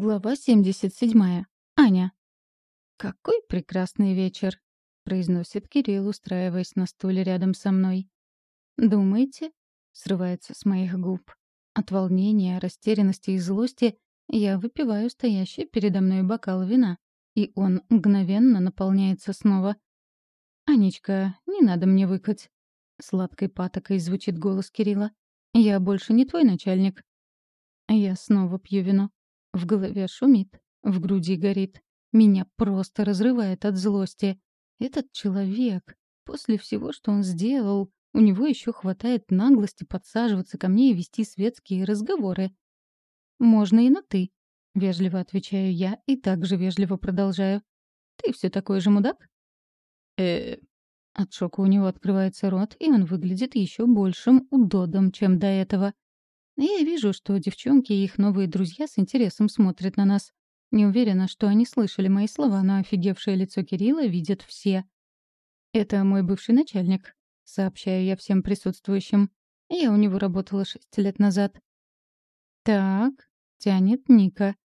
Глава 77. Аня. «Какой прекрасный вечер!» — произносит Кирилл, устраиваясь на стуле рядом со мной. «Думаете?» — срывается с моих губ. От волнения, растерянности и злости я выпиваю стоящий передо мной бокал вина, и он мгновенно наполняется снова. «Анечка, не надо мне выкать!» — сладкой патокой звучит голос Кирилла. «Я больше не твой начальник». Я снова пью вино. В голове шумит, в груди горит. Меня просто разрывает от злости. Этот человек, после всего, что он сделал, у него еще хватает наглости подсаживаться ко мне и вести светские разговоры. «Можно и на «ты», — вежливо отвечаю я и также вежливо продолжаю. «Ты все такой же мудак?» э От шока у него открывается рот, и он выглядит еще большим удодом, чем до этого. Я вижу, что девчонки и их новые друзья с интересом смотрят на нас. Не уверена, что они слышали мои слова, но офигевшее лицо Кирилла видят все. «Это мой бывший начальник», — сообщаю я всем присутствующим. Я у него работала шесть лет назад. «Так», — тянет Ника.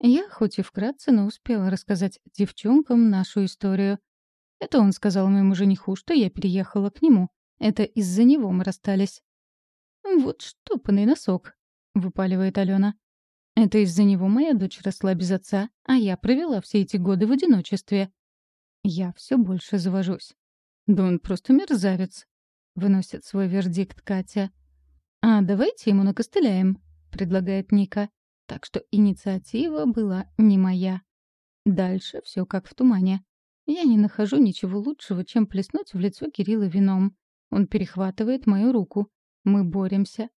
Я, хоть и вкратце, но успела рассказать девчонкам нашу историю. Это он сказал моему жениху, что я переехала к нему. Это из-за него мы расстались. «Вот штопанный носок», — выпаливает Алена. «Это из-за него моя дочь росла без отца, а я провела все эти годы в одиночестве». Я все больше завожусь. «Да он просто мерзавец», — выносит свой вердикт Катя. «А давайте ему накостыляем», — предлагает Ника. Так что инициатива была не моя. Дальше все как в тумане. Я не нахожу ничего лучшего, чем плеснуть в лицо Кирилла вином. Он перехватывает мою руку. Мы боремся.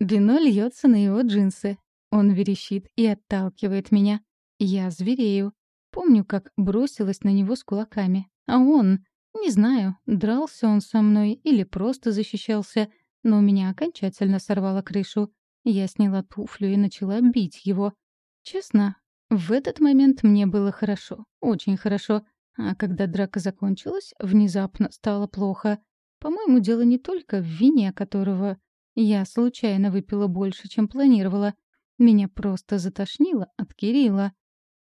Вино льется на его джинсы. Он верещит и отталкивает меня. Я зверею. Помню, как бросилась на него с кулаками. А он, не знаю, дрался он со мной или просто защищался, но меня окончательно сорвало крышу. Я сняла туфлю и начала бить его. Честно, в этот момент мне было хорошо, очень хорошо. А когда драка закончилась, внезапно стало плохо. По-моему, дело не только в вине, которого я случайно выпила больше, чем планировала. Меня просто затошнило от Кирилла.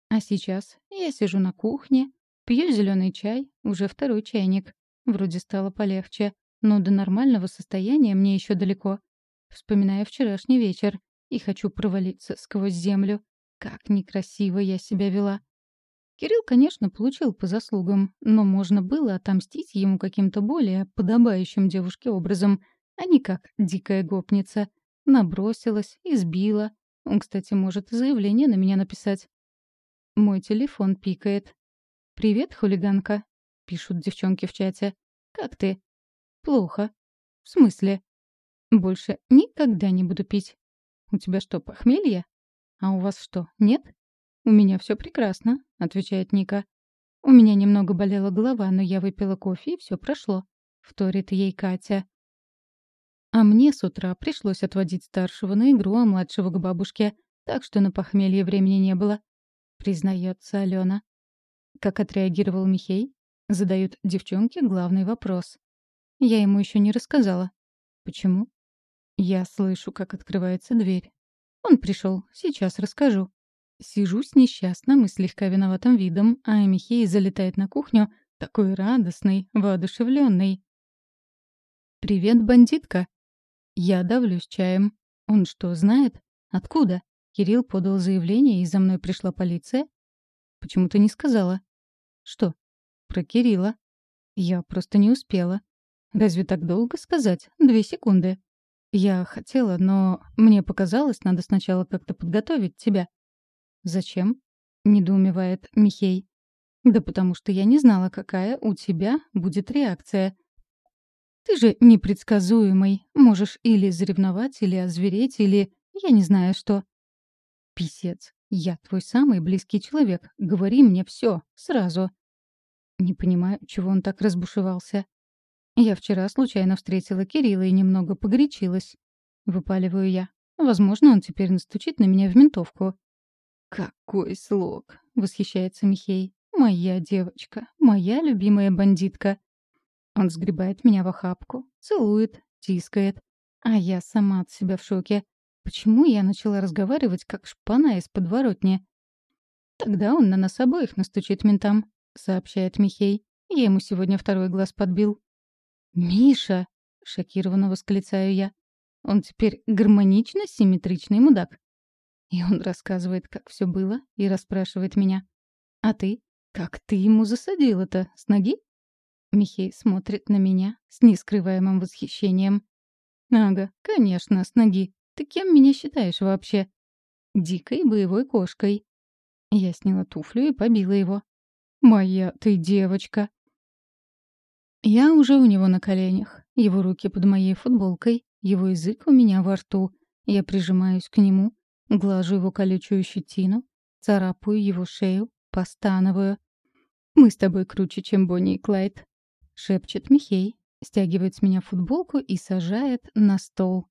А сейчас я сижу на кухне, пью зеленый чай, уже второй чайник. Вроде стало полегче, но до нормального состояния мне еще далеко. Вспоминаю вчерашний вечер и хочу провалиться сквозь землю. Как некрасиво я себя вела. Кирилл, конечно, получил по заслугам, но можно было отомстить ему каким-то более подобающим девушке образом, а не как дикая гопница. Набросилась, избила. Он, кстати, может заявление на меня написать. Мой телефон пикает. «Привет, хулиганка», — пишут девчонки в чате. «Как ты?» «Плохо». «В смысле?» «Больше никогда не буду пить». «У тебя что, похмелье?» «А у вас что, нет?» «У меня все прекрасно», — отвечает Ника. «У меня немного болела голова, но я выпила кофе, и все прошло», — вторит ей Катя. А мне с утра пришлось отводить старшего на игру, а младшего к бабушке, так что на похмелье времени не было, — признается Алена. Как отреагировал Михей? Задают девчонки главный вопрос. Я ему еще не рассказала. Почему? Я слышу, как открывается дверь. Он пришел, сейчас расскажу. Сижу с несчастным и слегка виноватым видом, а Михей залетает на кухню, такой радостный, воодушевленный. «Привет, бандитка!» Я давлюсь чаем. Он что, знает? Откуда? Кирилл подал заявление, и за мной пришла полиция? Почему ты не сказала? Что? Про Кирилла. Я просто не успела. Разве так долго сказать? Две секунды. Я хотела, но мне показалось, надо сначала как-то подготовить тебя. «Зачем?» — недоумевает Михей. «Да потому что я не знала, какая у тебя будет реакция. Ты же непредсказуемый. Можешь или заревновать, или озвереть, или... Я не знаю что». «Писец, я твой самый близкий человек. Говори мне все сразу». Не понимаю, чего он так разбушевался. Я вчера случайно встретила Кирилла и немного погорячилась. Выпаливаю я. Возможно, он теперь настучит на меня в ментовку. «Какой слог!» — восхищается Михей. «Моя девочка, моя любимая бандитка». Он сгребает меня в охапку, целует, тискает. А я сама от себя в шоке. Почему я начала разговаривать как шпана из подворотни? Тогда он на нас обоих настучит ментам, сообщает Михей. Я ему сегодня второй глаз подбил. «Миша!» — шокированно восклицаю я. «Он теперь гармонично симметричный мудак». И он рассказывает, как все было, и расспрашивает меня. «А ты? Как ты ему засадила-то? С ноги?» Михей смотрит на меня с нескрываемым восхищением. «Ага, конечно, с ноги. Ты кем меня считаешь вообще?» «Дикой боевой кошкой». Я сняла туфлю и побила его. «Моя ты девочка!» Я уже у него на коленях, его руки под моей футболкой, его язык у меня во рту. Я прижимаюсь к нему, глажу его колючую щетину, царапаю его шею, постановую. «Мы с тобой круче, чем Бонни и Клайд», — шепчет Михей, стягивает с меня футболку и сажает на стол.